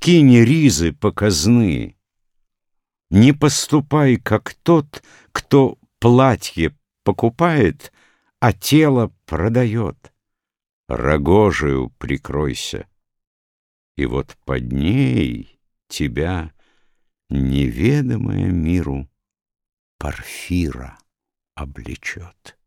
скинь ризы показные. Не поступай, как тот, кто платье покупает, а тело продает. Рогожию прикройся, и вот под ней тебя неведомая миру Порфира облечет.